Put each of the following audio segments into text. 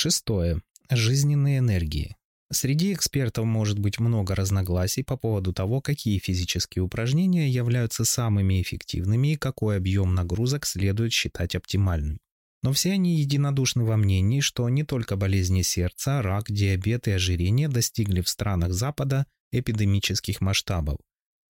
Шестое. Жизненные энергии. Среди экспертов может быть много разногласий по поводу того, какие физические упражнения являются самыми эффективными и какой объем нагрузок следует считать оптимальным. Но все они единодушны во мнении, что не только болезни сердца, рак, диабет и ожирение достигли в странах Запада эпидемических масштабов,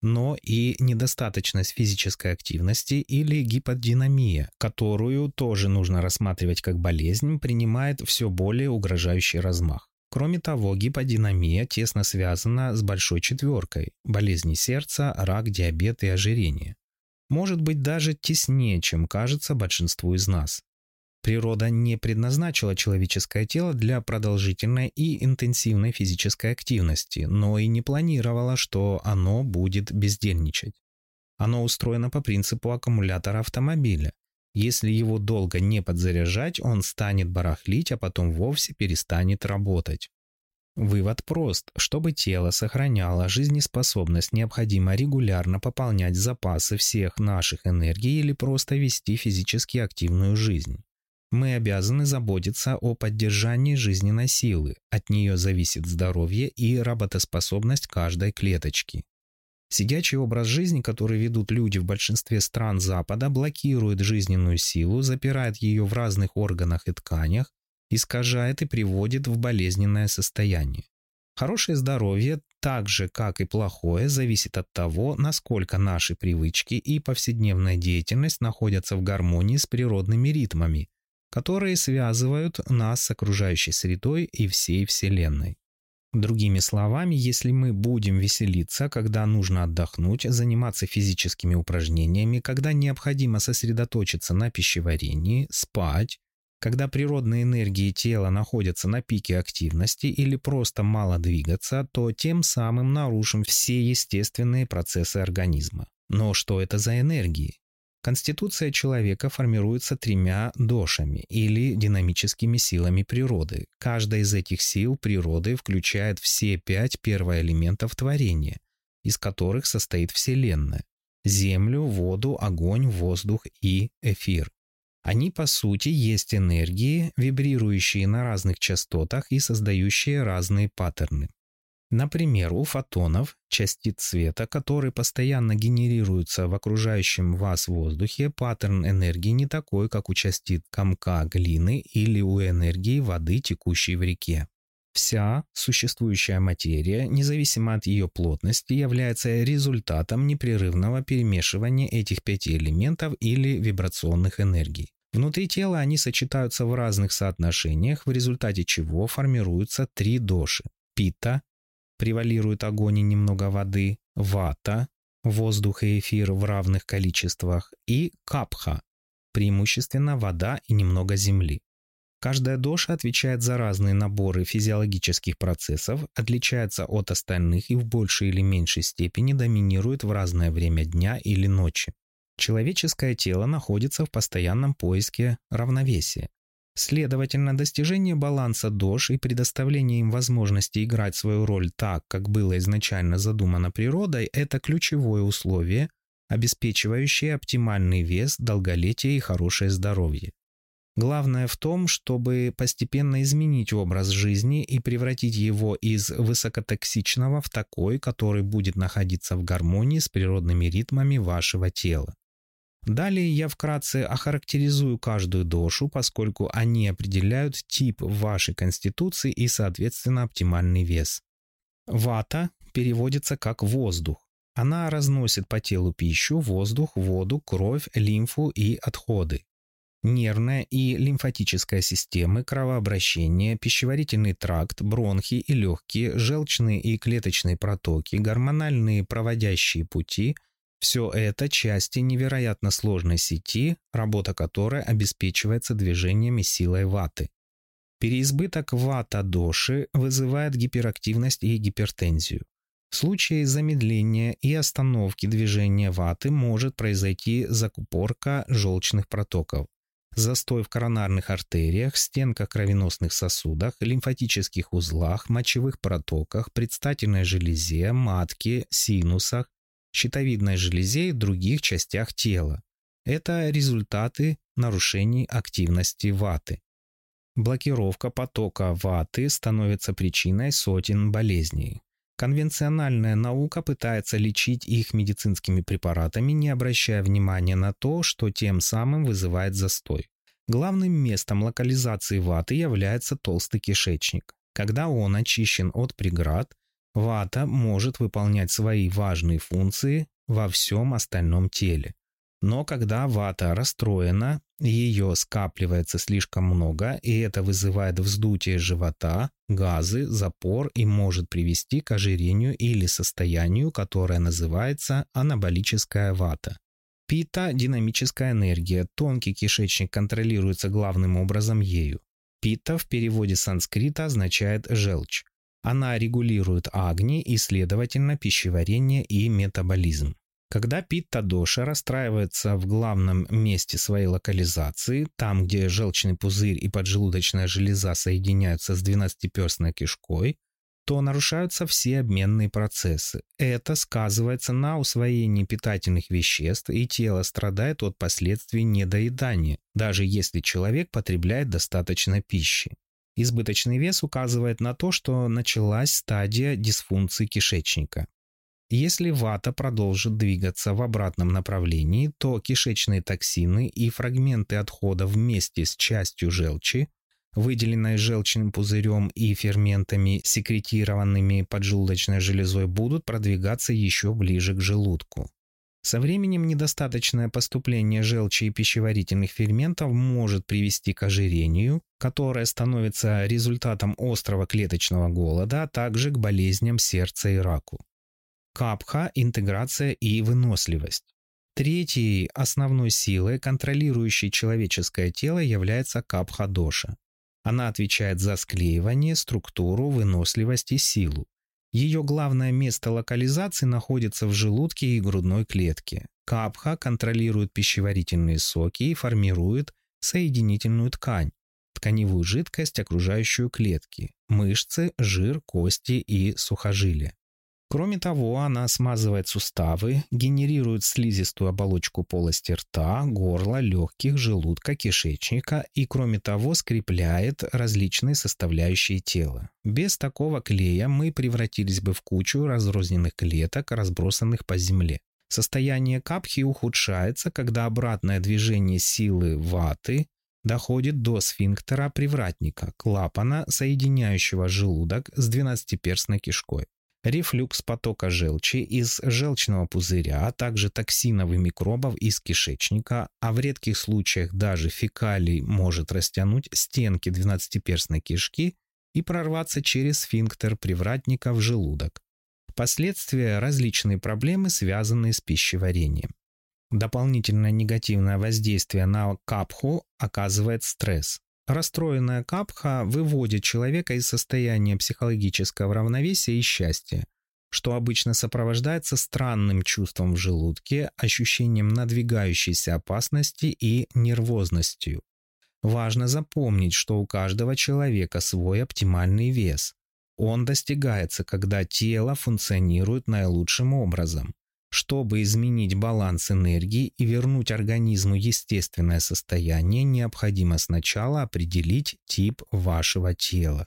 но и недостаточность физической активности или гиподинамия, которую тоже нужно рассматривать как болезнь, принимает все более угрожающий размах. Кроме того, гиподинамия тесно связана с большой четверкой – болезни сердца, рак, диабет и ожирение. Может быть даже теснее, чем кажется большинству из нас. Природа не предназначила человеческое тело для продолжительной и интенсивной физической активности, но и не планировала, что оно будет бездельничать. Оно устроено по принципу аккумулятора автомобиля. Если его долго не подзаряжать, он станет барахлить, а потом вовсе перестанет работать. Вывод прост. Чтобы тело сохраняло жизнеспособность, необходимо регулярно пополнять запасы всех наших энергий или просто вести физически активную жизнь. Мы обязаны заботиться о поддержании жизненной силы. От нее зависит здоровье и работоспособность каждой клеточки. Сидячий образ жизни, который ведут люди в большинстве стран Запада, блокирует жизненную силу, запирает ее в разных органах и тканях, искажает и приводит в болезненное состояние. Хорошее здоровье, так же как и плохое, зависит от того, насколько наши привычки и повседневная деятельность находятся в гармонии с природными ритмами – которые связывают нас с окружающей средой и всей Вселенной. Другими словами, если мы будем веселиться, когда нужно отдохнуть, заниматься физическими упражнениями, когда необходимо сосредоточиться на пищеварении, спать, когда природные энергии тела находятся на пике активности или просто мало двигаться, то тем самым нарушим все естественные процессы организма. Но что это за энергии? Конституция человека формируется тремя дошами или динамическими силами природы. Каждая из этих сил природы включает все пять первоэлементов творения, из которых состоит Вселенная – землю, воду, огонь, воздух и эфир. Они, по сути, есть энергии, вибрирующие на разных частотах и создающие разные паттерны. Например, у фотонов частиц света, которые постоянно генерируются в окружающем вас воздухе, паттерн энергии не такой, как у частиц комка глины или у энергии воды, текущей в реке. Вся существующая материя, независимо от ее плотности, является результатом непрерывного перемешивания этих пяти элементов или вибрационных энергий. Внутри тела они сочетаются в разных соотношениях, в результате чего формируются три доши – пита, превалирует огонь и немного воды, вата, воздух и эфир в равных количествах, и капха, преимущественно вода и немного земли. Каждая доша отвечает за разные наборы физиологических процессов, отличается от остальных и в большей или меньшей степени доминирует в разное время дня или ночи. Человеческое тело находится в постоянном поиске равновесия. Следовательно, достижение баланса ДОЖ и предоставление им возможности играть свою роль так, как было изначально задумано природой, это ключевое условие, обеспечивающее оптимальный вес, долголетие и хорошее здоровье. Главное в том, чтобы постепенно изменить образ жизни и превратить его из высокотоксичного в такой, который будет находиться в гармонии с природными ритмами вашего тела. Далее я вкратце охарактеризую каждую дошу, поскольку они определяют тип вашей конституции и, соответственно, оптимальный вес. Вата переводится как воздух. Она разносит по телу пищу, воздух, воду, кровь, лимфу и отходы. Нервная и лимфатическая системы, кровообращение, пищеварительный тракт, бронхи и легкие, желчные и клеточные протоки, гормональные проводящие пути – все это части невероятно сложной сети, работа которой обеспечивается движениями силой ваты. Переизбыток вата-доши вызывает гиперактивность и гипертензию. В случае замедления и остановки движения ваты может произойти закупорка желчных протоков, застой в коронарных артериях, стенках кровеносных сосудах, лимфатических узлах, мочевых протоках, предстательной железе, матке, синусах, щитовидной железе и других частях тела. Это результаты нарушений активности ваты. Блокировка потока ваты становится причиной сотен болезней. Конвенциональная наука пытается лечить их медицинскими препаратами, не обращая внимания на то, что тем самым вызывает застой. Главным местом локализации ваты является толстый кишечник. Когда он очищен от преград, Вата может выполнять свои важные функции во всем остальном теле. Но когда вата расстроена, ее скапливается слишком много, и это вызывает вздутие живота, газы, запор и может привести к ожирению или состоянию, которое называется анаболическая вата. Пита – динамическая энергия, тонкий кишечник контролируется главным образом ею. Пита в переводе санскрита означает «желчь». Она регулирует агни, и, следовательно, пищеварение и метаболизм. Когда питта-доша расстраивается в главном месте своей локализации, там, где желчный пузырь и поджелудочная железа соединяются с двенадцатиперстной кишкой, то нарушаются все обменные процессы. Это сказывается на усвоении питательных веществ, и тело страдает от последствий недоедания, даже если человек потребляет достаточно пищи. Избыточный вес указывает на то, что началась стадия дисфункции кишечника. Если вата продолжит двигаться в обратном направлении, то кишечные токсины и фрагменты отхода вместе с частью желчи, выделенной желчным пузырем и ферментами, секретированными поджелудочной железой, будут продвигаться еще ближе к желудку. Со временем недостаточное поступление желчи и пищеварительных ферментов может привести к ожирению, которое становится результатом острого клеточного голода, а также к болезням сердца и раку. Капха – интеграция и выносливость. Третьей основной силой, контролирующей человеческое тело, является капха-доша. Она отвечает за склеивание, структуру, выносливость и силу. Ее главное место локализации находится в желудке и грудной клетке. Капха контролирует пищеварительные соки и формирует соединительную ткань, тканевую жидкость, окружающую клетки, мышцы, жир, кости и сухожилия. Кроме того, она смазывает суставы, генерирует слизистую оболочку полости рта, горла, легких, желудка, кишечника и, кроме того, скрепляет различные составляющие тела. Без такого клея мы превратились бы в кучу разрозненных клеток, разбросанных по земле. Состояние капхи ухудшается, когда обратное движение силы ваты доходит до сфинктера привратника, клапана, соединяющего желудок с двенадцатиперстной кишкой рефлюкс потока желчи из желчного пузыря, а также токсинов и микробов из кишечника, а в редких случаях даже фекалий может растянуть стенки двенадцатиперстной кишки и прорваться через сфинктер привратника в желудок. Последствия – различные проблемы, связанные с пищеварением. Дополнительное негативное воздействие на капху оказывает стресс. Расстроенная капха выводит человека из состояния психологического равновесия и счастья, что обычно сопровождается странным чувством в желудке, ощущением надвигающейся опасности и нервозностью. Важно запомнить, что у каждого человека свой оптимальный вес. Он достигается, когда тело функционирует наилучшим образом. Чтобы изменить баланс энергии и вернуть организму естественное состояние, необходимо сначала определить тип вашего тела.